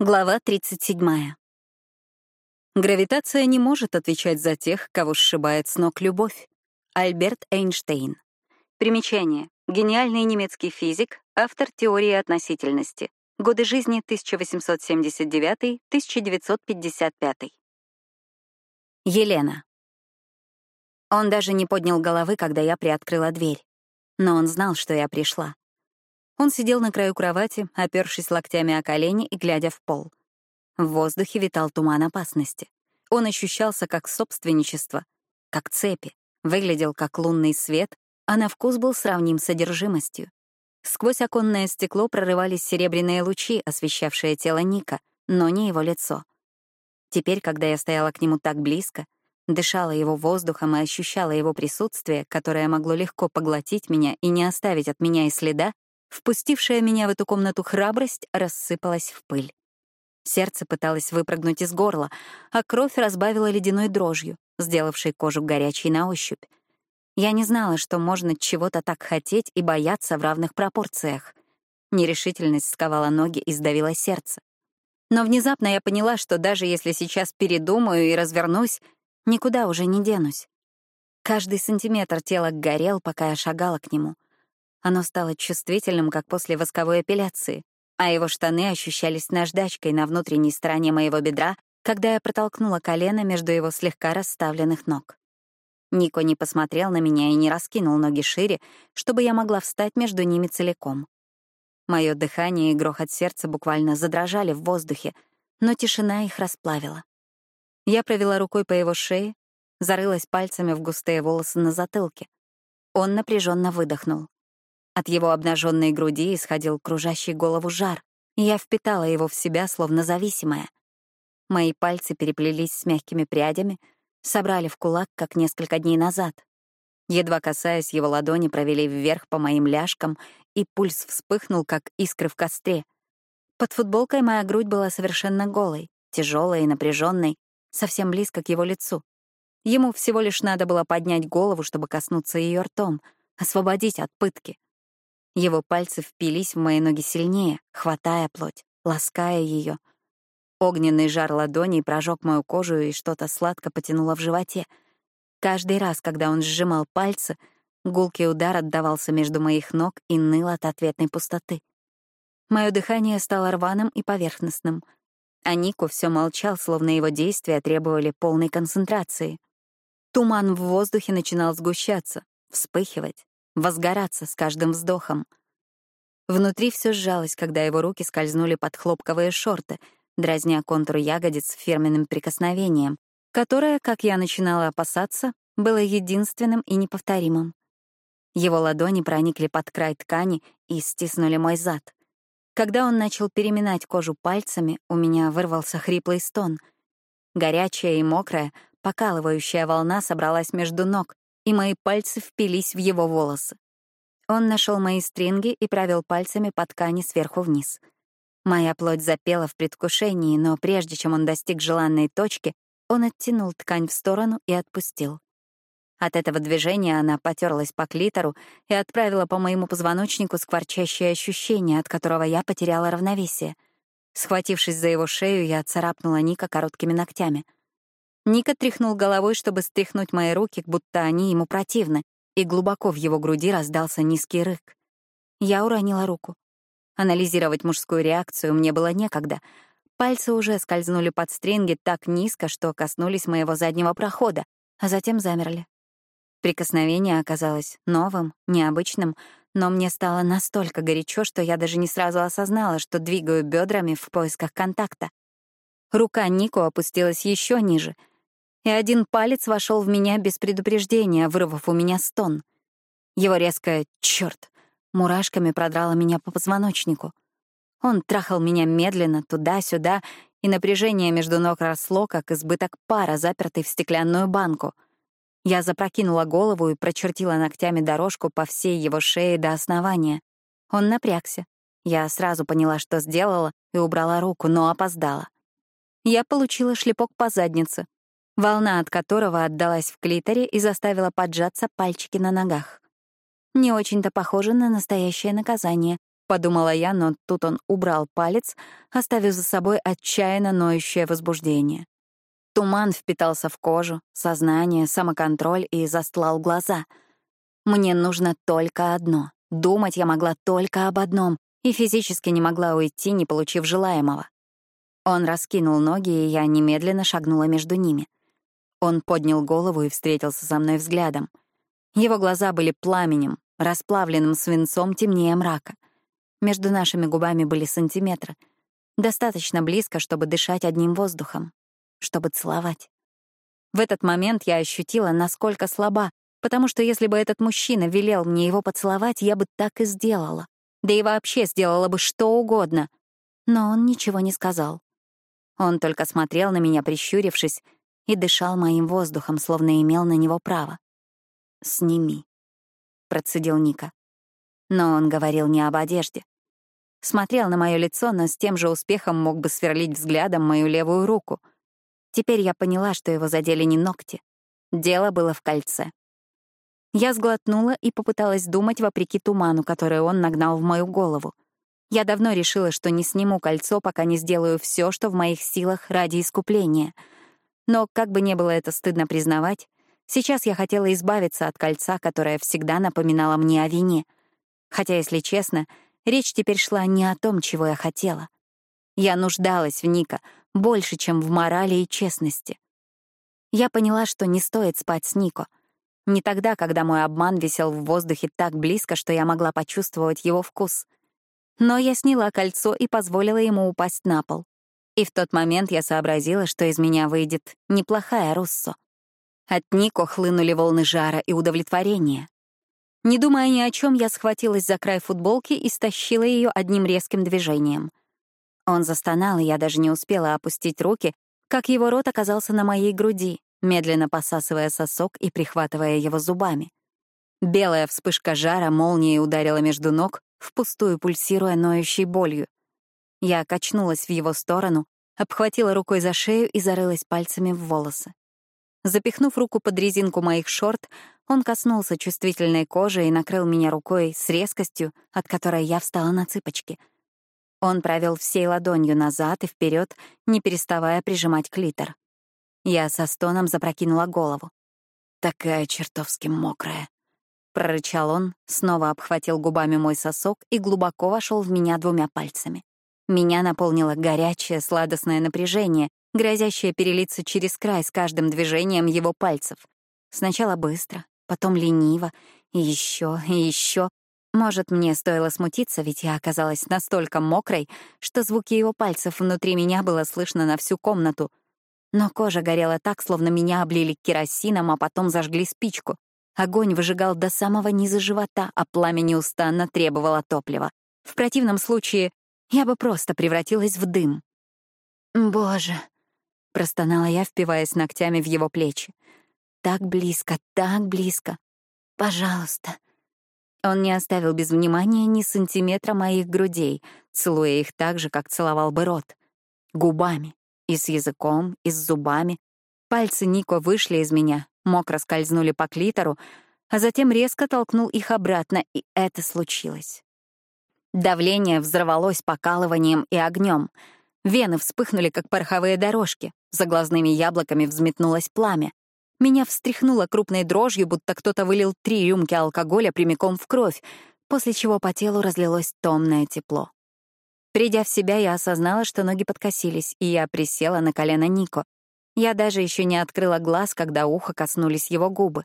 Глава 37. Гравитация не может отвечать за тех, кого сшибает с ног любовь. Альберт Эйнштейн. Примечание. Гениальный немецкий физик, автор теории относительности. Годы жизни 1879-1955. Елена. Он даже не поднял головы, когда я приоткрыла дверь. Но он знал, что я пришла. Он сидел на краю кровати, опершись локтями о колени и глядя в пол. В воздухе витал туман опасности. Он ощущался как собственничество, как цепи, выглядел как лунный свет, а на вкус был сравним с содержимостью. Сквозь оконное стекло прорывались серебряные лучи, освещавшие тело Ника, но не его лицо. Теперь, когда я стояла к нему так близко, дышала его воздухом и ощущала его присутствие, которое могло легко поглотить меня и не оставить от меня и следа, Впустившая меня в эту комнату храбрость рассыпалась в пыль. Сердце пыталось выпрыгнуть из горла, а кровь разбавила ледяной дрожью, сделавшей кожу горячей на ощупь. Я не знала, что можно чего-то так хотеть и бояться в равных пропорциях. Нерешительность сковала ноги и сдавила сердце. Но внезапно я поняла, что даже если сейчас передумаю и развернусь, никуда уже не денусь. Каждый сантиметр тела горел, пока я шагала к нему. Оно стало чувствительным, как после восковой эпиляции, а его штаны ощущались наждачкой на внутренней стороне моего бедра, когда я протолкнула колено между его слегка расставленных ног. Нико не посмотрел на меня и не раскинул ноги шире, чтобы я могла встать между ними целиком. Мое дыхание и грохот сердца буквально задрожали в воздухе, но тишина их расплавила. Я провела рукой по его шее, зарылась пальцами в густые волосы на затылке. Он напряженно выдохнул. От его обнаженной груди исходил кружащий голову жар, и я впитала его в себя, словно зависимая. Мои пальцы переплелись с мягкими прядями, собрали в кулак, как несколько дней назад. Едва касаясь его ладони, провели вверх по моим ляжкам, и пульс вспыхнул, как искры в костре. Под футболкой моя грудь была совершенно голой, тяжелой и напряженной, совсем близко к его лицу. Ему всего лишь надо было поднять голову, чтобы коснуться ее ртом, освободить от пытки. Его пальцы впились в мои ноги сильнее, хватая плоть, лаская ее. Огненный жар ладоней прожег мою кожу и что-то сладко потянуло в животе. Каждый раз, когда он сжимал пальцы, гулкий удар отдавался между моих ног и ныл от ответной пустоты. Мое дыхание стало рваным и поверхностным, а Нику все молчал, словно его действия требовали полной концентрации. Туман в воздухе начинал сгущаться, вспыхивать, возгораться с каждым вздохом. Внутри все сжалось, когда его руки скользнули под хлопковые шорты, дразня контур ягодиц фирменным прикосновением, которое, как я начинала опасаться, было единственным и неповторимым. Его ладони проникли под край ткани и стиснули мой зад. Когда он начал переминать кожу пальцами, у меня вырвался хриплый стон. Горячая и мокрая, покалывающая волна собралась между ног, и мои пальцы впились в его волосы. Он нашел мои стринги и провел пальцами по ткани сверху вниз. Моя плоть запела в предвкушении, но прежде чем он достиг желанной точки, он оттянул ткань в сторону и отпустил. От этого движения она потерлась по клитору и отправила по моему позвоночнику скворчащее ощущение, от которого я потеряла равновесие. Схватившись за его шею, я царапнула Ника короткими ногтями. Ника тряхнул головой, чтобы стряхнуть мои руки, будто они ему противны, и глубоко в его груди раздался низкий рык. Я уронила руку. Анализировать мужскую реакцию мне было некогда. Пальцы уже скользнули под стринги так низко, что коснулись моего заднего прохода, а затем замерли. Прикосновение оказалось новым, необычным, но мне стало настолько горячо, что я даже не сразу осознала, что двигаю бедрами в поисках контакта. Рука Нико опустилась еще ниже — и один палец вошел в меня без предупреждения, вырвав у меня стон. Его резкое «чёрт» мурашками продрало меня по позвоночнику. Он трахал меня медленно, туда-сюда, и напряжение между ног росло, как избыток пара, запертый в стеклянную банку. Я запрокинула голову и прочертила ногтями дорожку по всей его шее до основания. Он напрягся. Я сразу поняла, что сделала, и убрала руку, но опоздала. Я получила шлепок по заднице, волна от которого отдалась в клиторе и заставила поджаться пальчики на ногах. Не очень-то похоже на настоящее наказание, — подумала я, но тут он убрал палец, оставив за собой отчаянно ноющее возбуждение. Туман впитался в кожу, сознание, самоконтроль и застлал глаза. Мне нужно только одно. Думать я могла только об одном и физически не могла уйти, не получив желаемого. Он раскинул ноги, и я немедленно шагнула между ними. Он поднял голову и встретился со мной взглядом. Его глаза были пламенем, расплавленным свинцом темнее мрака. Между нашими губами были сантиметры. Достаточно близко, чтобы дышать одним воздухом, чтобы целовать. В этот момент я ощутила, насколько слаба, потому что если бы этот мужчина велел мне его поцеловать, я бы так и сделала. Да и вообще сделала бы что угодно. Но он ничего не сказал. Он только смотрел на меня, прищурившись, и дышал моим воздухом, словно имел на него право. «Сними», — процедил Ника. Но он говорил не об одежде. Смотрел на мое лицо, но с тем же успехом мог бы сверлить взглядом мою левую руку. Теперь я поняла, что его задели не ногти. Дело было в кольце. Я сглотнула и попыталась думать вопреки туману, который он нагнал в мою голову. Я давно решила, что не сниму кольцо, пока не сделаю все, что в моих силах ради искупления. Но, как бы не было это стыдно признавать, сейчас я хотела избавиться от кольца, которое всегда напоминало мне о вине. Хотя, если честно, речь теперь шла не о том, чего я хотела. Я нуждалась в Ника больше, чем в морали и честности. Я поняла, что не стоит спать с Нико. Не тогда, когда мой обман висел в воздухе так близко, что я могла почувствовать его вкус. Но я сняла кольцо и позволила ему упасть на пол. И в тот момент я сообразила, что из меня выйдет неплохая Руссо. От Нико хлынули волны жара и удовлетворения. Не думая ни о чем, я схватилась за край футболки и стащила ее одним резким движением. Он застонал, и я даже не успела опустить руки, как его рот оказался на моей груди, медленно посасывая сосок и прихватывая его зубами. Белая вспышка жара молнией ударила между ног, впустую пульсируя ноющей болью. Я качнулась в его сторону, обхватила рукой за шею и зарылась пальцами в волосы. Запихнув руку под резинку моих шорт, он коснулся чувствительной кожи и накрыл меня рукой с резкостью, от которой я встала на цыпочки. Он провел всей ладонью назад и вперед, не переставая прижимать клитор. Я со стоном запрокинула голову. Такая чертовски мокрая. Прорычал он, снова обхватил губами мой сосок и глубоко вошел в меня двумя пальцами. Меня наполнило горячее, сладостное напряжение, грозящее перелиться через край с каждым движением его пальцев. Сначала быстро, потом лениво, и еще, и еще. Может, мне стоило смутиться, ведь я оказалась настолько мокрой, что звуки его пальцев внутри меня было слышно на всю комнату — но кожа горела так, словно меня облили керосином, а потом зажгли спичку. Огонь выжигал до самого низа живота, а пламя неустанно требовало топлива. В противном случае я бы просто превратилась в дым. «Боже!» — простонала я, впиваясь ногтями в его плечи. «Так близко, так близко! Пожалуйста!» Он не оставил без внимания ни сантиметра моих грудей, целуя их так же, как целовал бы рот. Губами. И с языком, и с зубами. Пальцы Нико вышли из меня, мокро скользнули по клитору, а затем резко толкнул их обратно, и это случилось. Давление взорвалось покалыванием и огнем. Вены вспыхнули, как пороховые дорожки. За глазными яблоками взметнулось пламя. Меня встряхнуло крупной дрожью, будто кто-то вылил три рюмки алкоголя прямиком в кровь, после чего по телу разлилось томное тепло. Придя в себя, я осознала, что ноги подкосились, и я присела на колено Нико. Я даже еще не открыла глаз, когда ухо коснулись его губы.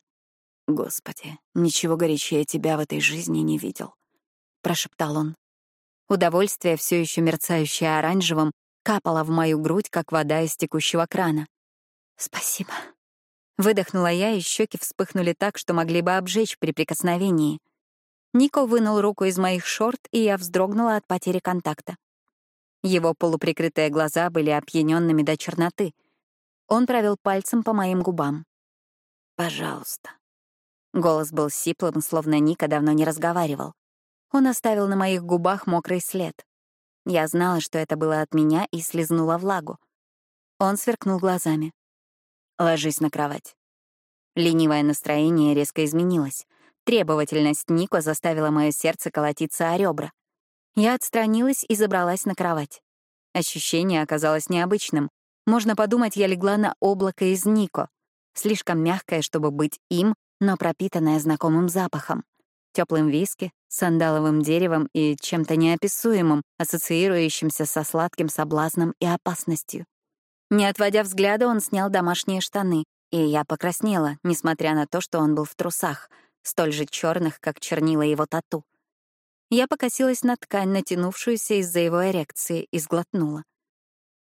«Господи, ничего горячее тебя в этой жизни не видел», — прошептал он. Удовольствие, все еще мерцающее оранжевым, капало в мою грудь, как вода из текущего крана. «Спасибо». Выдохнула я, и щеки вспыхнули так, что могли бы обжечь при прикосновении. Нико вынул руку из моих шорт, и я вздрогнула от потери контакта. Его полуприкрытые глаза были опьяненными до черноты. Он провел пальцем по моим губам. «Пожалуйста». Голос был сиплым, словно Ника давно не разговаривал. Он оставил на моих губах мокрый след. Я знала, что это было от меня, и слезнула влагу. Он сверкнул глазами. «Ложись на кровать». Ленивое настроение резко изменилось. Требовательность Нико заставила мое сердце колотиться о ребра. Я отстранилась и забралась на кровать. Ощущение оказалось необычным. Можно подумать, я легла на облако из Нико. Слишком мягкое, чтобы быть им, но пропитанное знакомым запахом. Теплым виски, сандаловым деревом и чем-то неописуемым, ассоциирующимся со сладким соблазном и опасностью. Не отводя взгляда, он снял домашние штаны, и я покраснела, несмотря на то, что он был в трусах, столь же черных, как чернила его тату. Я покосилась на ткань, натянувшуюся из-за его эрекции, и сглотнула.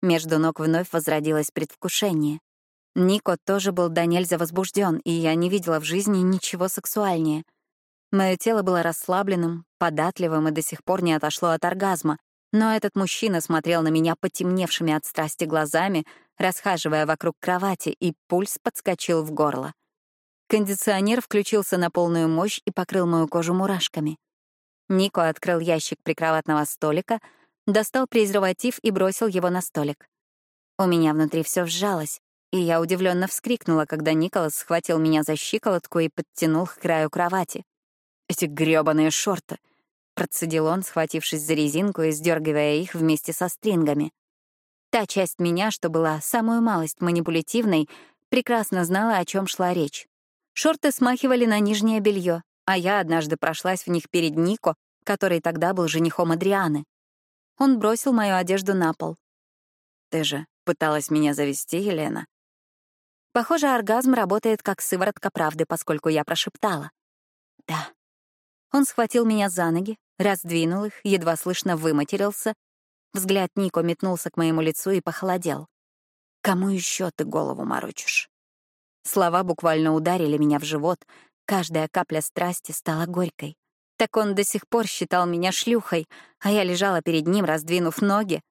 Между ног вновь возродилось предвкушение. Нико тоже был до нельзя возбужден, и я не видела в жизни ничего сексуальнее. Мое тело было расслабленным, податливым и до сих пор не отошло от оргазма, но этот мужчина смотрел на меня потемневшими от страсти глазами, расхаживая вокруг кровати, и пульс подскочил в горло. Кондиционер включился на полную мощь и покрыл мою кожу мурашками. Нико открыл ящик прикроватного столика, достал презерватив и бросил его на столик. У меня внутри все сжалось, и я удивленно вскрикнула, когда Николас схватил меня за щиколотку и подтянул к краю кровати. «Эти грёбаные шорты!» Процедил он, схватившись за резинку и сдергивая их вместе со стрингами. Та часть меня, что была самую малость манипулятивной, прекрасно знала, о чем шла речь. Шорты смахивали на нижнее белье, а я однажды прошлась в них перед Нико, который тогда был женихом Адрианы. Он бросил мою одежду на пол. «Ты же пыталась меня завести, Елена?» Похоже, оргазм работает как сыворотка правды, поскольку я прошептала. «Да». Он схватил меня за ноги, раздвинул их, едва слышно выматерился. Взгляд Нико метнулся к моему лицу и похолодел. «Кому еще ты голову морочишь?» Слова буквально ударили меня в живот, каждая капля страсти стала горькой. Так он до сих пор считал меня шлюхой, а я лежала перед ним, раздвинув ноги.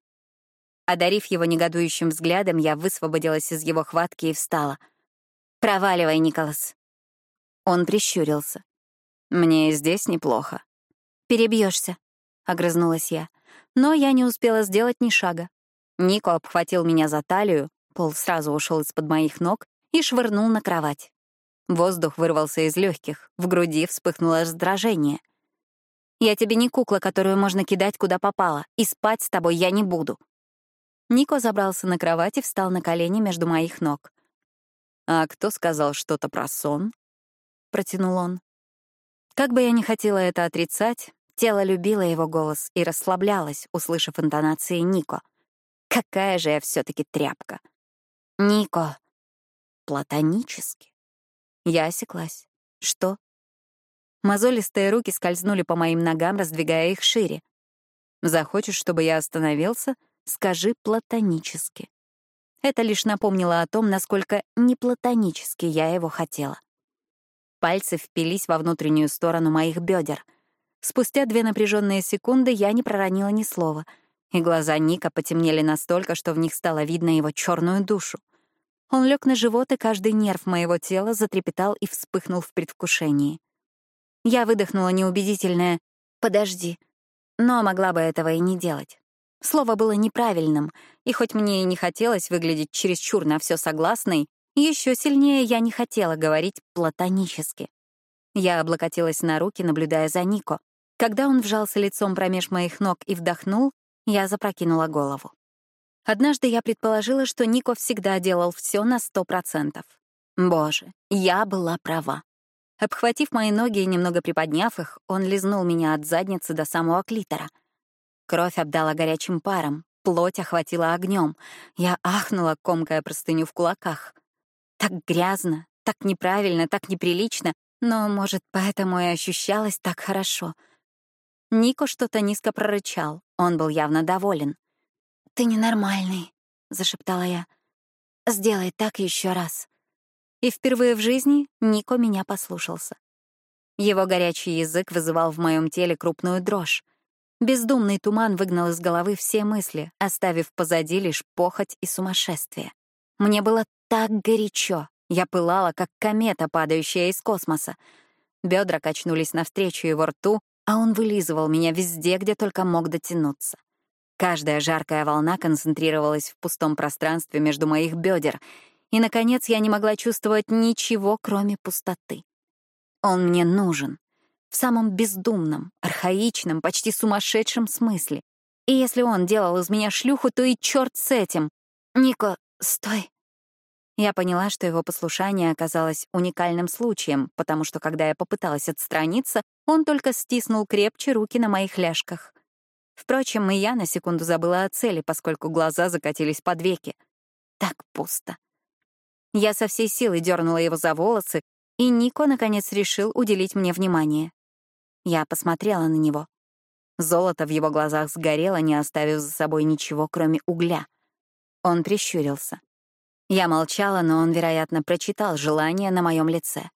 Одарив его негодующим взглядом, я высвободилась из его хватки и встала. «Проваливай, Николас». Он прищурился. «Мне и здесь неплохо», Перебьешься, огрызнулась я. Но я не успела сделать ни шага. Нико обхватил меня за талию, пол сразу ушел из-под моих ног и швырнул на кровать. Воздух вырвался из легких, в груди вспыхнуло раздражение. «Я тебе не кукла, которую можно кидать куда попало, и спать с тобой я не буду». Нико забрался на кровать и встал на колени между моих ног. «А кто сказал что-то про сон?» — протянул он. Как бы я ни хотела это отрицать, тело любило его голос и расслаблялось, услышав интонации Нико. Какая же я все таки тряпка. Нико. Платонически. Я осеклась. Что? Мозолистые руки скользнули по моим ногам, раздвигая их шире. Захочешь, чтобы я остановился? Скажи платонически. Это лишь напомнило о том, насколько неплатонически я его хотела. Пальцы впились во внутреннюю сторону моих бедер. Спустя две напряженные секунды я не проронила ни слова, и глаза Ника потемнели настолько, что в них стало видно его черную душу. Он лег на живот, и каждый нерв моего тела затрепетал и вспыхнул в предвкушении. Я выдохнула неубедительное «подожди», но могла бы этого и не делать. Слово было неправильным, и хоть мне и не хотелось выглядеть чересчур на все согласной, еще сильнее я не хотела говорить платонически. Я облокотилась на руки, наблюдая за Нико. Когда он вжался лицом промеж моих ног и вдохнул, я запрокинула голову. Однажды я предположила, что Нико всегда делал все на сто процентов. Боже, я была права. Обхватив мои ноги и немного приподняв их, он лизнул меня от задницы до самого клитора. Кровь обдала горячим паром, плоть охватила огнем. Я ахнула, комкая простыню в кулаках. Так грязно, так неправильно, так неприлично, но, может, поэтому и ощущалось так хорошо. Нико что-то низко прорычал, он был явно доволен. «Ты ненормальный», — зашептала я. «Сделай так еще раз». И впервые в жизни Нико меня послушался. Его горячий язык вызывал в моем теле крупную дрожь. Бездумный туман выгнал из головы все мысли, оставив позади лишь похоть и сумасшествие. Мне было так горячо. Я пылала, как комета, падающая из космоса. Бедра качнулись навстречу его рту, а он вылизывал меня везде, где только мог дотянуться. Каждая жаркая волна концентрировалась в пустом пространстве между моих бедер, и, наконец, я не могла чувствовать ничего, кроме пустоты. Он мне нужен. В самом бездумном, архаичном, почти сумасшедшем смысле. И если он делал из меня шлюху, то и черт с этим. «Нико, стой!» Я поняла, что его послушание оказалось уникальным случаем, потому что, когда я попыталась отстраниться, он только стиснул крепче руки на моих ляжках. Впрочем, и я на секунду забыла о цели, поскольку глаза закатились под веки. Так пусто. Я со всей силы дернула его за волосы, и Нико, наконец, решил уделить мне внимание. Я посмотрела на него. Золото в его глазах сгорело, не оставив за собой ничего, кроме угля. Он прищурился. Я молчала, но он, вероятно, прочитал желание на моем лице.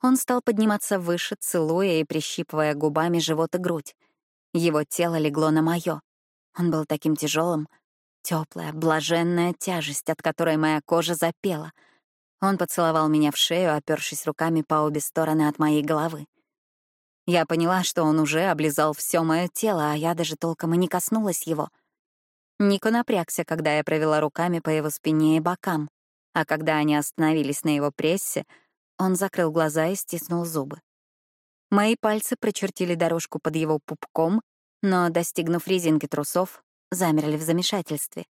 Он стал подниматься выше, целуя и прищипывая губами живот и грудь. Его тело легло на мое. Он был таким тяжелым, теплая, блаженная тяжесть, от которой моя кожа запела. Он поцеловал меня в шею, опершись руками по обе стороны от моей головы. Я поняла, что он уже облизал все мое тело, а я даже толком и не коснулась его — Нико напрягся, когда я провела руками по его спине и бокам, а когда они остановились на его прессе, он закрыл глаза и стиснул зубы. Мои пальцы прочертили дорожку под его пупком, но, достигнув резинки трусов, замерли в замешательстве.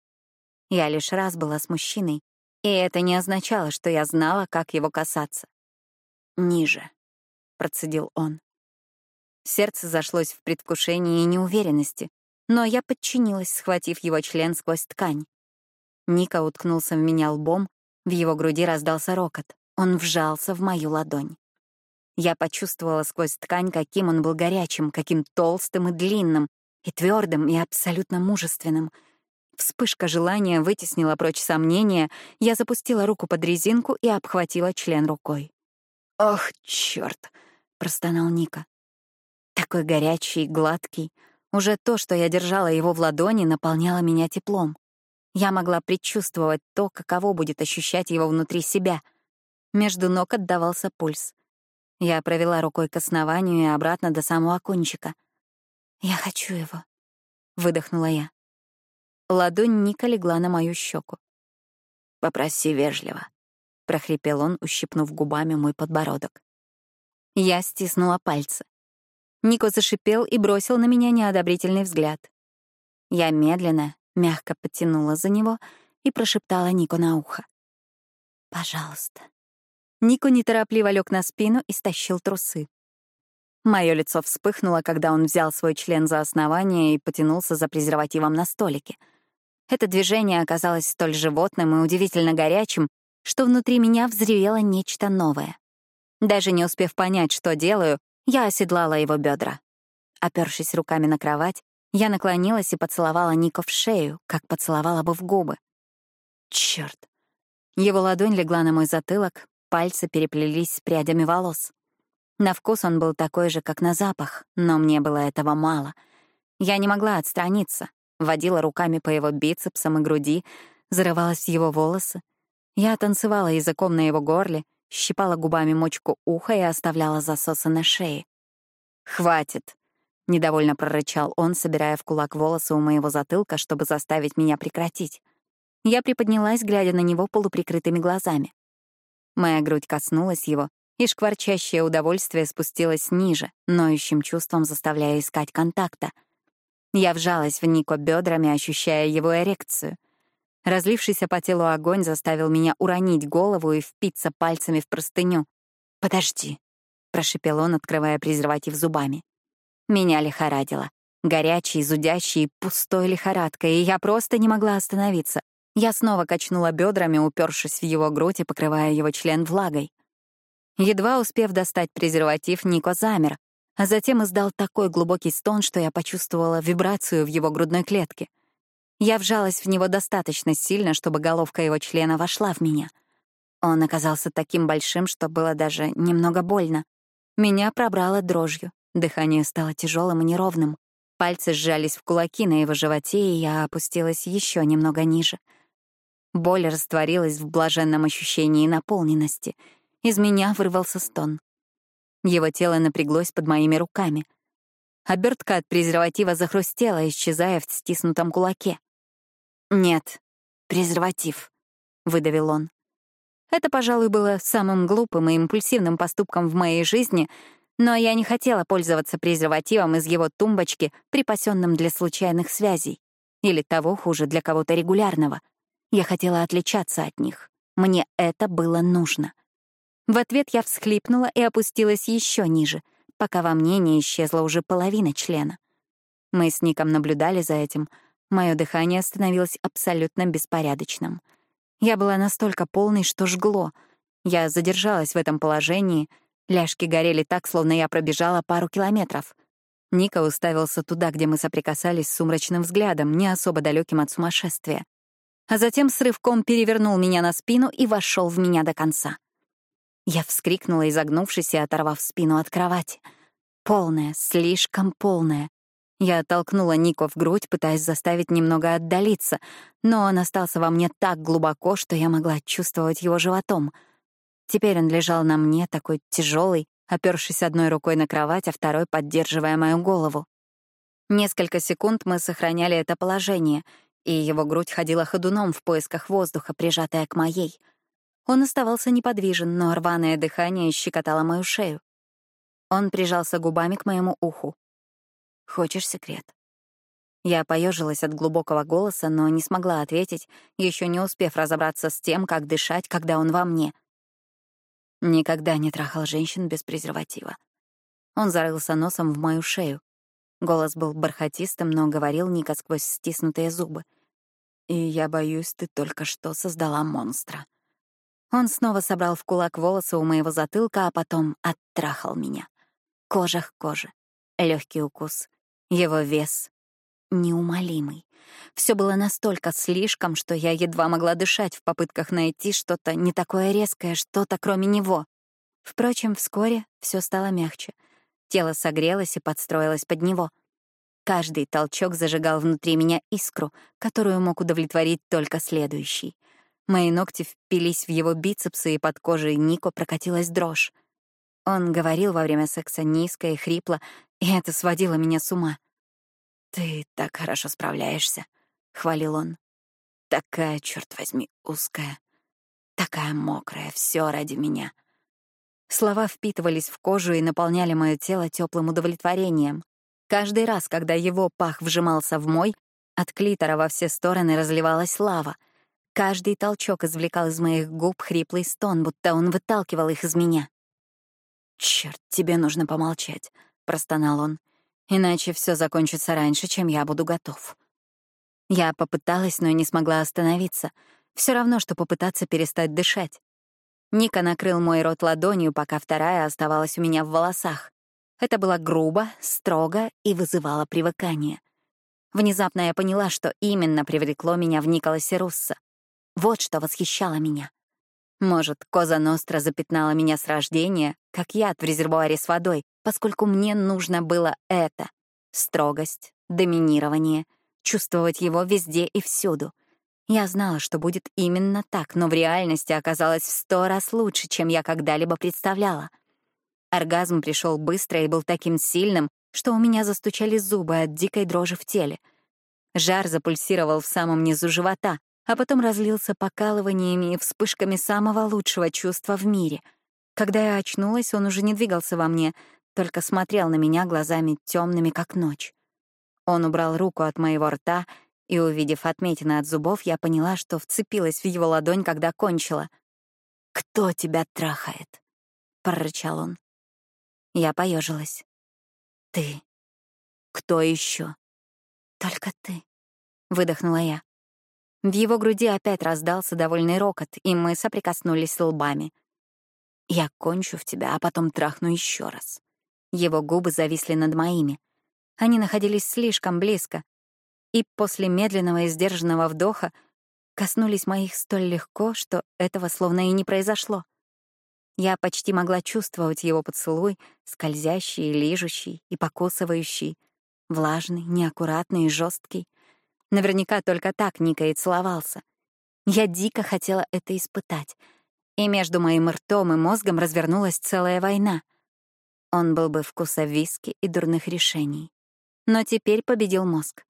Я лишь раз была с мужчиной, и это не означало, что я знала, как его касаться. «Ниже», — процедил он. Сердце зашлось в предвкушении и неуверенности, но я подчинилась, схватив его член сквозь ткань. Ника уткнулся в меня лбом, в его груди раздался рокот. Он вжался в мою ладонь. Я почувствовала сквозь ткань, каким он был горячим, каким толстым и длинным, и твердым, и абсолютно мужественным. Вспышка желания вытеснила прочь сомнения, я запустила руку под резинку и обхватила член рукой. «Ох, черт! простонал Ника. Такой горячий, гладкий, уже то, что я держала его в ладони, наполняло меня теплом. Я могла предчувствовать то, каково будет ощущать его внутри себя. Между ног отдавался пульс. Я провела рукой к основанию и обратно до самого кончика. «Я хочу его», — выдохнула я. Ладонь Ника легла на мою щеку. «Попроси вежливо», — прохрипел он, ущипнув губами мой подбородок. Я стиснула пальцы. Нико зашипел и бросил на меня неодобрительный взгляд. Я медленно, мягко подтянула за него и прошептала Нико на ухо. «Пожалуйста». Нико неторопливо лег на спину и стащил трусы. Мое лицо вспыхнуло, когда он взял свой член за основание и потянулся за презервативом на столике. Это движение оказалось столь животным и удивительно горячим, что внутри меня взревело нечто новое. Даже не успев понять, что делаю, я оседлала его бедра. Опершись руками на кровать, я наклонилась и поцеловала Ника в шею, как поцеловала бы в губы. Черт! Его ладонь легла на мой затылок, пальцы переплелись с прядями волос. На вкус он был такой же, как на запах, но мне было этого мало. Я не могла отстраниться, водила руками по его бицепсам и груди, зарывалась в его волосы. Я танцевала языком на его горле, щипала губами мочку уха и оставляла засосы на шее. «Хватит!» — недовольно прорычал он, собирая в кулак волосы у моего затылка, чтобы заставить меня прекратить. Я приподнялась, глядя на него полуприкрытыми глазами. Моя грудь коснулась его, и шкварчащее удовольствие спустилось ниже, ноющим чувством заставляя искать контакта. Я вжалась в Нико бедрами, ощущая его эрекцию — Разлившийся по телу огонь заставил меня уронить голову и впиться пальцами в простыню. «Подожди», — прошепел он, открывая презерватив зубами. Меня лихорадило. Горячий, зудящий, пустой лихорадкой, и я просто не могла остановиться. Я снова качнула бедрами, упершись в его грудь и покрывая его член влагой. Едва успев достать презерватив, Нико замер, а затем издал такой глубокий стон, что я почувствовала вибрацию в его грудной клетке — я вжалась в него достаточно сильно, чтобы головка его члена вошла в меня. Он оказался таким большим, что было даже немного больно. Меня пробрало дрожью, дыхание стало тяжелым и неровным. Пальцы сжались в кулаки на его животе, и я опустилась еще немного ниже. Боль растворилась в блаженном ощущении наполненности. Из меня вырвался стон. Его тело напряглось под моими руками. Обертка от презерватива захрустела, исчезая в стиснутом кулаке. «Нет, презерватив», — выдавил он. Это, пожалуй, было самым глупым и импульсивным поступком в моей жизни, Но я не хотела пользоваться презервативом из его тумбочки, припасенным для случайных связей. Или того хуже, для кого-то регулярного. Я хотела отличаться от них. Мне это было нужно. В ответ я всхлипнула и опустилась еще ниже, пока во мне не исчезла уже половина члена. Мы с Ником наблюдали за этим. Мое дыхание становилось абсолютно беспорядочным. Я была настолько полной, что жгло. Я задержалась в этом положении. Ляжки горели так, словно я пробежала пару километров. Ника уставился туда, где мы соприкасались с сумрачным взглядом, не особо далеким от сумасшествия а затем с рывком перевернул меня на спину и вошел в меня до конца. Я вскрикнула, изогнувшись и оторвав спину от кровати. Полная, слишком полная. Я оттолкнула Нико в грудь, пытаясь заставить немного отдалиться, но он остался во мне так глубоко, что я могла чувствовать его животом. Теперь он лежал на мне, такой тяжелый, опершись одной рукой на кровать, а второй поддерживая мою голову. Несколько секунд мы сохраняли это положение, и его грудь ходила ходуном в поисках воздуха, прижатая к моей. Он оставался неподвижен, но рваное дыхание щекотало мою шею. Он прижался губами к моему уху. «Хочешь секрет?» Я поежилась от глубокого голоса, но не смогла ответить, еще не успев разобраться с тем, как дышать, когда он во мне. Никогда не трахал женщин без презерватива. Он зарылся носом в мою шею. Голос был бархатистым, но говорил Ника сквозь стиснутые зубы. «И я боюсь, ты только что создала монстра». Он снова собрал в кулак волосы у моего затылка, а потом оттрахал меня. Кожа к коже, легкий укус, его вес неумолимый. Все было настолько слишком, что я едва могла дышать в попытках найти что-то не такое резкое, что-то кроме него. Впрочем, вскоре все стало мягче — Тело согрелось и подстроилось под него. Каждый толчок зажигал внутри меня искру, которую мог удовлетворить только следующий. Мои ногти впились в его бицепсы, и под кожей Нико прокатилась дрожь. Он говорил во время секса низко и хрипло, и это сводило меня с ума. «Ты так хорошо справляешься», — хвалил он. «Такая, черт возьми, узкая, такая мокрая, все ради меня». Слова впитывались в кожу и наполняли мое тело теплым удовлетворением. Каждый раз, когда его пах вжимался в мой, от клитора во все стороны разливалась лава. Каждый толчок извлекал из моих губ хриплый стон, будто он выталкивал их из меня. «Чёрт, тебе нужно помолчать», — простонал он. «Иначе все закончится раньше, чем я буду готов». Я попыталась, но не смогла остановиться. Все равно, что попытаться перестать дышать. Ника накрыл мой рот ладонью, пока вторая оставалась у меня в волосах. Это было грубо, строго и вызывало привыкание. Внезапно я поняла, что именно привлекло меня в Николасе Руссо. Вот что восхищало меня. Может, Коза Ностра запятнала меня с рождения, как яд в резервуаре с водой, поскольку мне нужно было это — строгость, доминирование, чувствовать его везде и всюду. Я знала, что будет именно так, но в реальности оказалось в сто раз лучше, чем я когда-либо представляла. Оргазм пришел быстро и был таким сильным, что у меня застучали зубы от дикой дрожи в теле. Жар запульсировал в самом низу живота, а потом разлился покалываниями и вспышками самого лучшего чувства в мире. Когда я очнулась, он уже не двигался во мне, только смотрел на меня глазами темными, как ночь. Он убрал руку от моего рта и, увидев отметины от зубов, я поняла, что вцепилась в его ладонь, когда кончила. «Кто тебя трахает?» — прорычал он. Я поежилась. «Ты. Кто еще? «Только ты», — выдохнула я. В его груди опять раздался довольный рокот, и мы соприкоснулись лбами. «Я кончу в тебя, а потом трахну еще раз». Его губы зависли над моими. Они находились слишком близко, и после медленного и сдержанного вдоха коснулись моих столь легко, что этого словно и не произошло. Я почти могла чувствовать его поцелуй, скользящий, лижущий и покусывающий, влажный, неаккуратный и жесткий. Наверняка только так Ника и целовался. Я дико хотела это испытать, и между моим ртом и мозгом развернулась целая война. Он был бы вкуса виски и дурных решений. Но теперь победил мозг.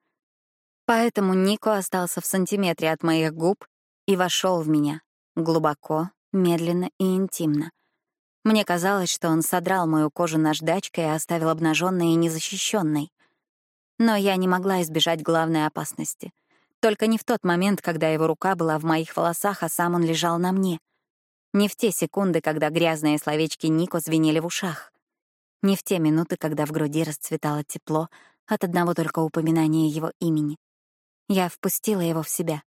Поэтому Нико остался в сантиметре от моих губ и вошел в меня глубоко, медленно и интимно. Мне казалось, что он содрал мою кожу наждачкой и оставил обнаженной и незащищенной. Но я не могла избежать главной опасности. Только не в тот момент, когда его рука была в моих волосах, а сам он лежал на мне. Не в те секунды, когда грязные словечки Нико звенели в ушах. Не в те минуты, когда в груди расцветало тепло от одного только упоминания его имени. Я впустила его в себя.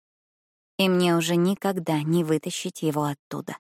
И мне уже никогда не вытащить его оттуда.